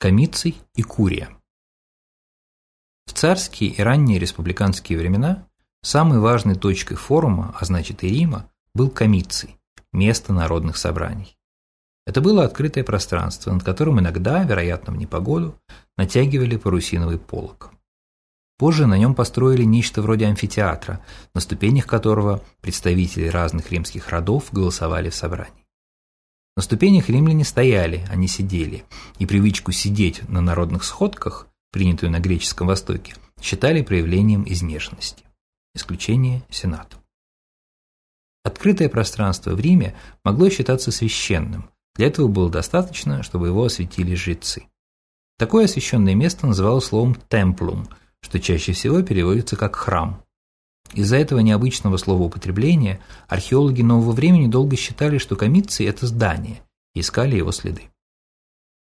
Комиций и Курия. В царские и ранние республиканские времена самой важной точкой форума, а значит и Рима, был Комиций, место народных собраний. Это было открытое пространство, над которым иногда, вероятно в непогоду, натягивали парусиновый полог. Позже на нем построили нечто вроде амфитеатра, на ступенях которого представители разных римских родов голосовали в собрании. На ступенях римляне стояли, не сидели, и привычку сидеть на народных сходках, принятую на греческом Востоке, считали проявлением изнеженности. Исключение Сенату. Открытое пространство в Риме могло считаться священным, для этого было достаточно, чтобы его осветили жрецы. Такое освященное место называлось словом «темплум», что чаще всего переводится как «храм», из-за этого необычного слова употребления археологи нового времени долго считали, что Комиции – это здание, и искали его следы.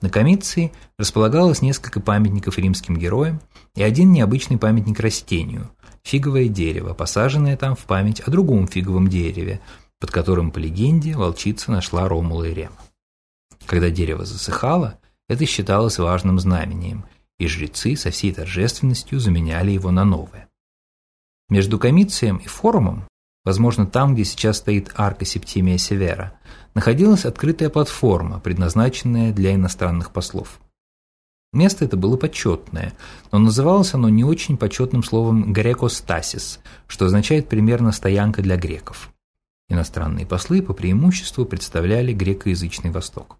На Комиции располагалось несколько памятников римским героям и один необычный памятник растению – фиговое дерево, посаженное там в память о другом фиговом дереве, под которым, по легенде, волчица нашла Ромула и Рема. Когда дерево засыхало, это считалось важным знамением, и жрецы со всей торжественностью заменяли его на новое. Между Комицием и форумом, возможно там, где сейчас стоит арка Септимия Севера, находилась открытая платформа, предназначенная для иностранных послов. Место это было почетное, но называлось оно не очень почетным словом «грекостасис», что означает примерно «стоянка для греков». Иностранные послы по преимуществу представляли грекоязычный Восток.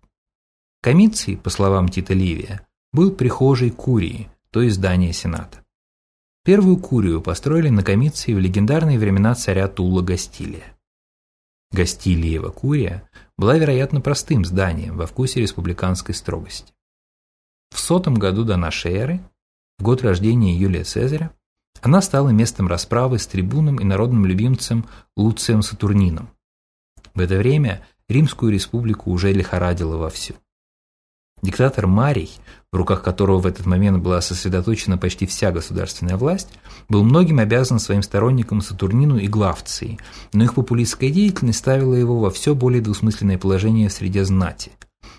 Комиций, по словам Тита Ливия, был прихожей Курии, то есть здания Сената. Первую курию построили на Комиции в легендарные времена царя Тула Гастилия. Гастилиева курия была, вероятно, простым зданием во вкусе республиканской строгости. В сотом году до нашей эры, в год рождения Юлия Цезаря, она стала местом расправы с трибуном и народным любимцем Луцием Сатурнином. В это время Римскую республику уже лихорадило вовсю. Диктатор Марий, в руках которого в этот момент была сосредоточена почти вся государственная власть, был многим обязан своим сторонникам Сатурнину и Главции, но их популистская деятельность ставила его во все более двусмысленное положение в среде знати.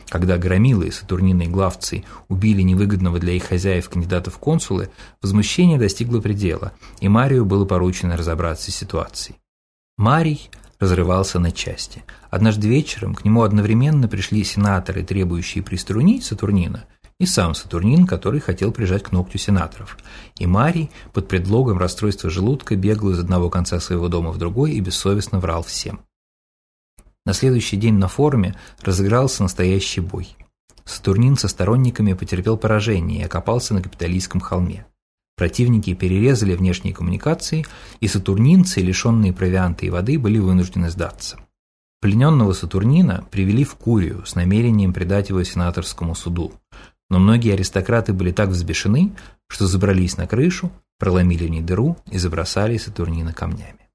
Когда Громилы, Сатурнины и Главции убили невыгодного для их хозяев кандидата в консулы, возмущение достигло предела, и Марию было поручено разобраться с ситуацией. Марий разрывался на части. Однажды вечером к нему одновременно пришли сенаторы, требующие приструнить Сатурнина, и сам Сатурнин, который хотел прижать к ногтю сенаторов. И Марий под предлогом расстройства желудка бегал из одного конца своего дома в другой и бессовестно врал всем. На следующий день на форуме разыгрался настоящий бой. Сатурнин со сторонниками потерпел поражение и окопался на капиталистском холме. Противники перерезали внешние коммуникации, и сатурнинцы, лишенные провианта и воды, были вынуждены сдаться. Плененного Сатурнина привели в Курию с намерением предать его сенаторскому суду, но многие аристократы были так взбешены, что забрались на крышу, проломили в ней дыру и забросали Сатурнина камнями.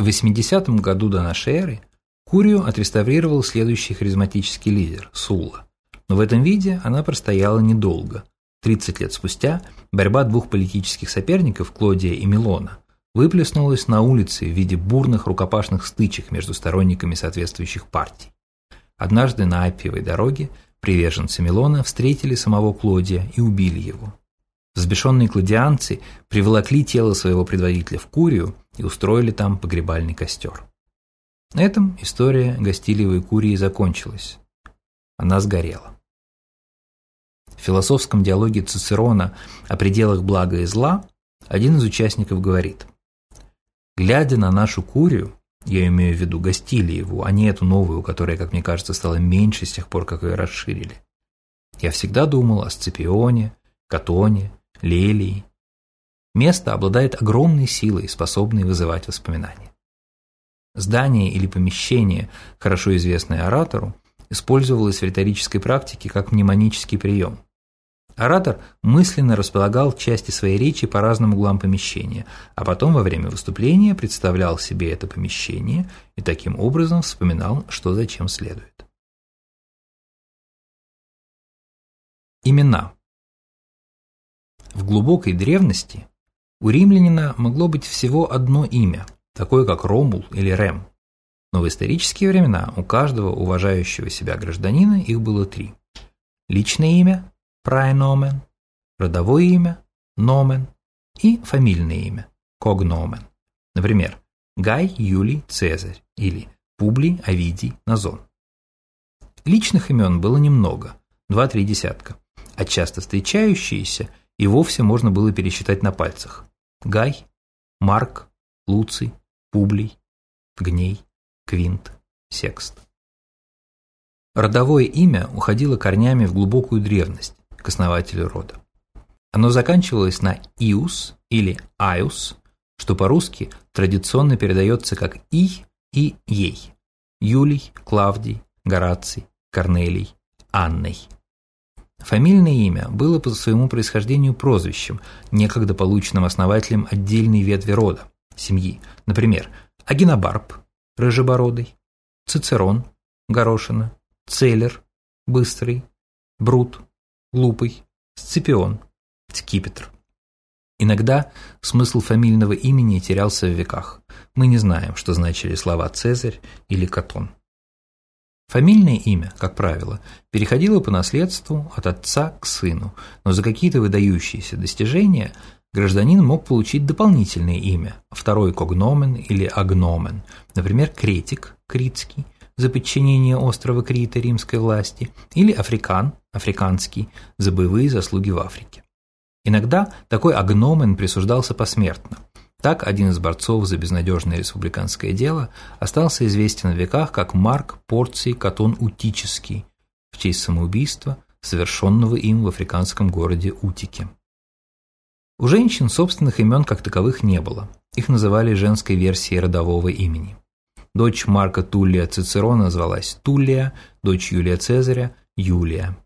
В 80 году до нашей эры Курию отреставрировал следующий харизматический лидер – Сулла. Но в этом виде она простояла недолго – 30 лет спустя борьба двух политических соперников, Клодия и Милона, выплеснулась на улице в виде бурных рукопашных стычек между сторонниками соответствующих партий. Однажды на Аппиевой дороге приверженцы Милона встретили самого Клодия и убили его. Взбешенные кладианцы приволокли тело своего предводителя в Курию и устроили там погребальный костер. На этом история Гостилиевой Курии закончилась. Она сгорела. В философском диалоге Цицерона о пределах блага и зла один из участников говорит «Глядя на нашу Курию, я имею в виду Гастилиеву, а не эту новую, которая, как мне кажется, стала меньше с тех пор, как ее расширили. Я всегда думал о Сципионе, Катоне, Лелии. Место обладает огромной силой, способной вызывать воспоминания. Здание или помещение, хорошо известное оратору, использовалось в риторической практике как мнемонический прием. Оратор мысленно располагал части своей речи по разным углам помещения, а потом во время выступления представлял себе это помещение и таким образом вспоминал, что зачем следует. Имена В глубокой древности у римлянина могло быть всего одно имя, такое как Ромул или Рем. Но в исторические времена у каждого уважающего себя гражданина их было три. Личное имя, праеномен, родовое имя – nomen и фамильное имя – cognomen. Например, Гай Юлий Цезарь или Публий Овидий Назон. Личных имен было немного, два-три десятка, а часто встречающиеся и вовсе можно было пересчитать на пальцах. Гай, Марк, Луций, Публий, Гней, Квинт, Секст. Родовое имя уходило корнями в глубокую древность, к основателю рода. Оно заканчивалось на «иус» или «айус», что по-русски традиционно передается как «и» и «ей» – Юлий, Клавдий, Гораций, Корнелий, Анной. Фамильное имя было по своему происхождению прозвищем, некогда полученным основателем отдельной ветви рода, семьи, например, Агинобарб, Рыжебородый, Цицерон, Горошина, Целлер, Быстрый, Брут, Глупый, Сципион, Скипетр. Иногда смысл фамильного имени терялся в веках. Мы не знаем, что значили слова «Цезарь» или «Катон». Фамильное имя, как правило, переходило по наследству от отца к сыну, но за какие-то выдающиеся достижения гражданин мог получить дополнительное имя, второй когномен или агномен, например, Кретик, Критский, за подчинение острова Крита римской власти, или Африкан, африканский, за боевые заслуги в Африке. Иногда такой агномен присуждался посмертно. Так один из борцов за безнадежное республиканское дело остался известен в веках как Марк Порций Катон Утический в честь самоубийства, совершенного им в африканском городе Утике. У женщин собственных имен как таковых не было. Их называли женской версией родового имени. Дочь Марка Туллия Цицерона звалась Туллия, дочь Юлия Цезаря – Юлия.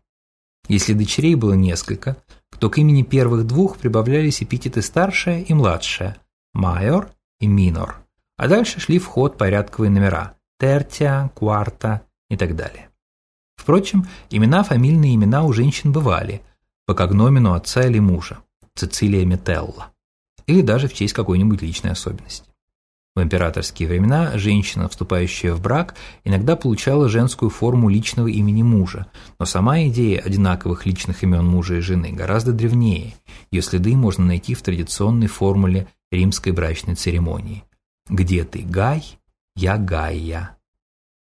Если дочерей было несколько, то к имени первых двух прибавлялись эпитеты «старшая» и «младшая», «майор» и «минор», а дальше шли в ход порядковые номера «тертия», «кварта» и так далее. Впрочем, имена, фамильные имена у женщин бывали, по когномену отца или мужа, Цицилия Метелла, или даже в честь какой-нибудь личной особенности. В императорские времена женщина, вступающая в брак, иногда получала женскую форму личного имени мужа, но сама идея одинаковых личных имен мужа и жены гораздо древнее, ее следы можно найти в традиционной формуле римской брачной церемонии. «Где ты, Гай? Я Гайя.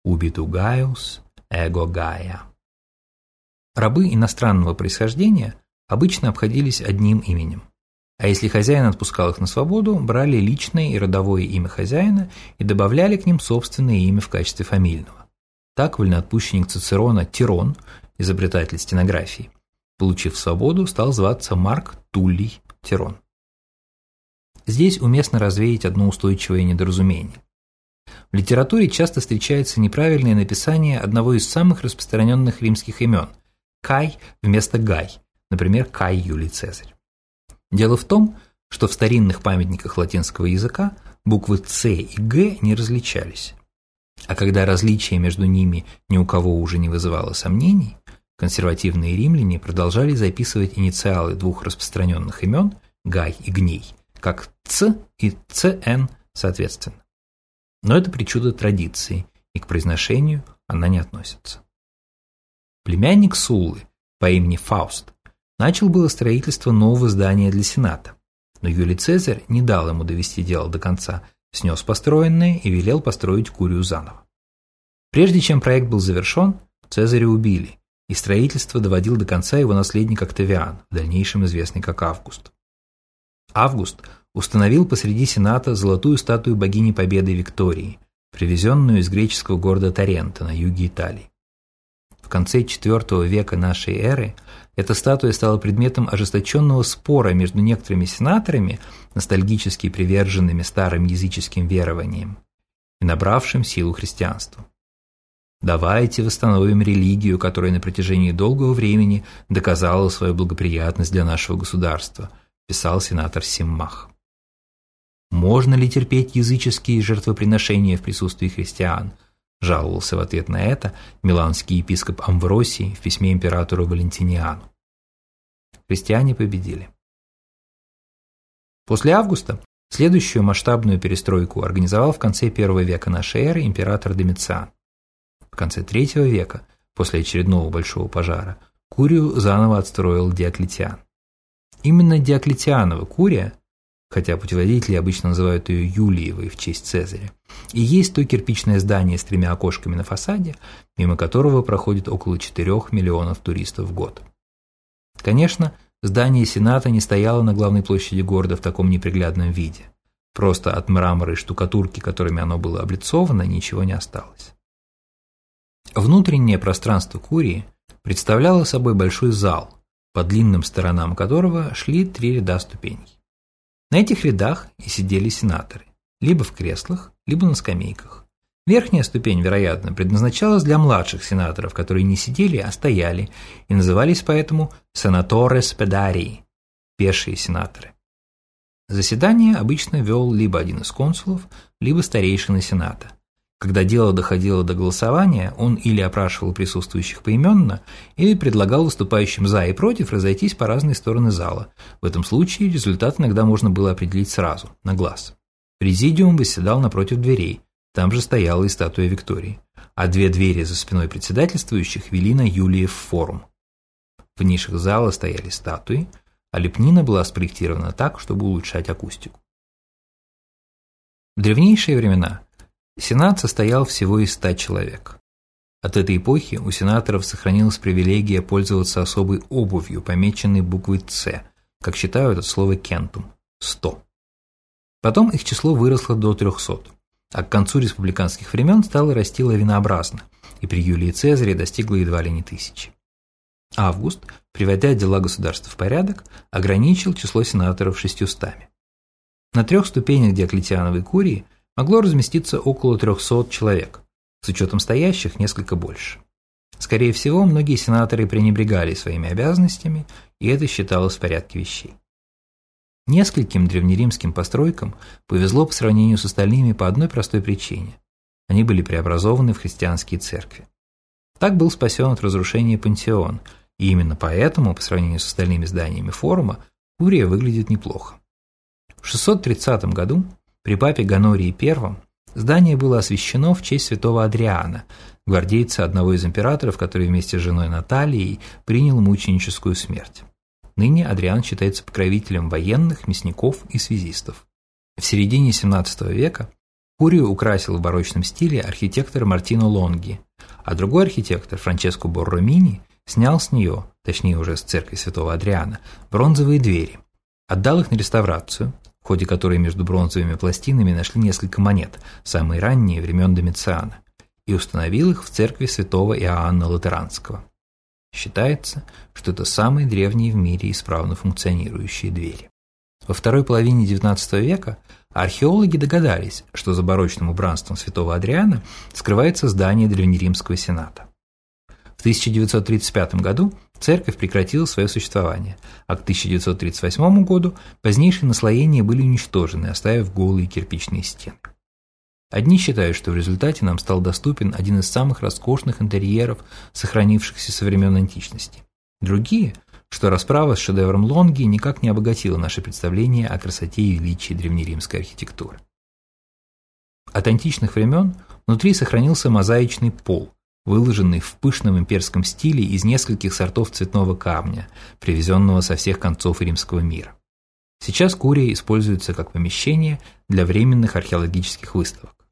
Убиту Гaius, эго Гая». Рабы иностранного происхождения обычно обходились одним именем – а если хозяин отпускал их на свободу, брали личное и родовое имя хозяина и добавляли к ним собственное имя в качестве фамильного. Так вольноотпущенник Цицерона Тирон, изобретатель стенографии, получив свободу, стал зваться Марк Туллий Тирон. Здесь уместно развеять одно устойчивое недоразумение. В литературе часто встречается неправильное написание одного из самых распространенных римских имен – Кай вместо Гай, например, Кай Юлий Цезарь. Дело в том, что в старинных памятниках латинского языка буквы «Ц» и «Г» не различались. А когда различие между ними ни у кого уже не вызывало сомнений, консервативные римляне продолжали записывать инициалы двух распространенных имен Гай и Гней, как «Ц» и «ЦН» соответственно. Но это причуда традиции, и к произношению она не относится. Племянник Суллы по имени Фауст Начал было строительство нового здания для Сената, но Юлий Цезарь не дал ему довести дело до конца, снес построенное и велел построить Курию заново. Прежде чем проект был завершен, Цезаря убили, и строительство доводил до конца его наследник Октавиан, в дальнейшем известный как Август. Август установил посреди Сената золотую статую богини Победы Виктории, привезенную из греческого города Тарента на юге Италии. Конце IV века нашей эры эта статуя стала предметом ожесточенного спора между некоторыми сенаторами, ностальгически приверженными старым языческим верованиям, и набравшим силу христианству. Давайте восстановим религию, которая на протяжении долгого времени доказала свою благоприятность для нашего государства, писал сенатор Симмах. Можно ли терпеть языческие жертвоприношения в присутствии христиан – Жаловался в ответ на это миланский епископ Амвросий в письме императору Валентиниану. Христиане победили. После августа следующую масштабную перестройку организовал в конце первого века нашей эры император Домициан. В конце третьего века, после очередного большого пожара, Курию заново отстроил Диоклетиан. Именно Диоклетианова Курия, хотя путеводители обычно называют ее Юлиевой в честь Цезаря, и есть то кирпичное здание с тремя окошками на фасаде, мимо которого проходит около 4 миллионов туристов в год. Конечно, здание Сената не стояло на главной площади города в таком неприглядном виде. Просто от мрамора и штукатурки, которыми оно было облицовано, ничего не осталось. Внутреннее пространство Курии представляло собой большой зал, по длинным сторонам которого шли три ряда ступеней. На этих рядах и сидели сенаторы, либо в креслах, либо на скамейках. Верхняя ступень, вероятно, предназначалась для младших сенаторов, которые не сидели, а стояли, и назывались поэтому «сенаторес педарии» – пешие сенаторы. Заседание обычно вел либо один из консулов, либо старейшина сената. Когда дело доходило до голосования, он или опрашивал присутствующих поименно, или предлагал выступающим за и против разойтись по разные стороны зала. В этом случае результат иногда можно было определить сразу, на глаз. Президиум восседал напротив дверей, там же стояла и статуя Виктории, а две двери за спиной председательствующих вели на Юлиев форум. В нишах зала стояли статуи – а лепнина была спроектирована так, чтобы улучшать акустику. В древнейшие времена Сенат состоял всего из ста человек. От этой эпохи у сенаторов сохранилась привилегия пользоваться особой обувью, помеченной буквой «Ц», как считают от слова «кентум» – «сто». Потом их число выросло до 300, а к концу республиканских времен стало расти лавинообразно, и при Юлии Цезаре достигло едва ли не тысячи. Август, приводя дела государства в порядок, ограничил число сенаторов шестьюстами. На трех ступенях Диоклетиановой курии могло разместиться около 300 человек, с учетом стоящих несколько больше. Скорее всего, многие сенаторы пренебрегали своими обязанностями, и это считалось в порядке вещей. Нескольким древнеримским постройкам повезло по сравнению с остальными по одной простой причине. Они были преобразованы в христианские церкви. Так был спасен от разрушения пантеон – и именно поэтому, по сравнению с остальными зданиями форума, Курия выглядит неплохо. В 630 году при папе Ганории I здание было освящено в честь святого Адриана, гвардейца одного из императоров, который вместе с женой Натальей принял мученическую смерть. Ныне Адриан считается покровителем военных, мясников и связистов. В середине 17 века Курию украсил в барочном стиле архитектор Мартино Лонги, а другой архитектор Франческо Борромини – Снял с нее, точнее уже с церкви святого Адриана, бронзовые двери. Отдал их на реставрацию, в ходе которой между бронзовыми пластинами нашли несколько монет, самые ранние времен Домициана, и установил их в церкви святого Иоанна Латеранского. Считается, что это самые древние в мире исправно функционирующие двери. Во второй половине XIX века археологи догадались, что за барочным убранством святого Адриана скрывается здание Древнеримского сената. В 1935 году церковь прекратила свое существование, а к 1938 году позднейшие наслоения были уничтожены, оставив голые кирпичные стены. Одни считают, что в результате нам стал доступен один из самых роскошных интерьеров, сохранившихся со времен античности. Другие, что расправа с шедевром Лонги никак не обогатила наше представление о красоте и величии древнеримской архитектуры. От античных времен внутри сохранился мозаичный пол, выложенный в пышном имперском стиле из нескольких сортов цветного камня, привезенного со всех концов римского мира. Сейчас Курия используется как помещение для временных археологических выставок.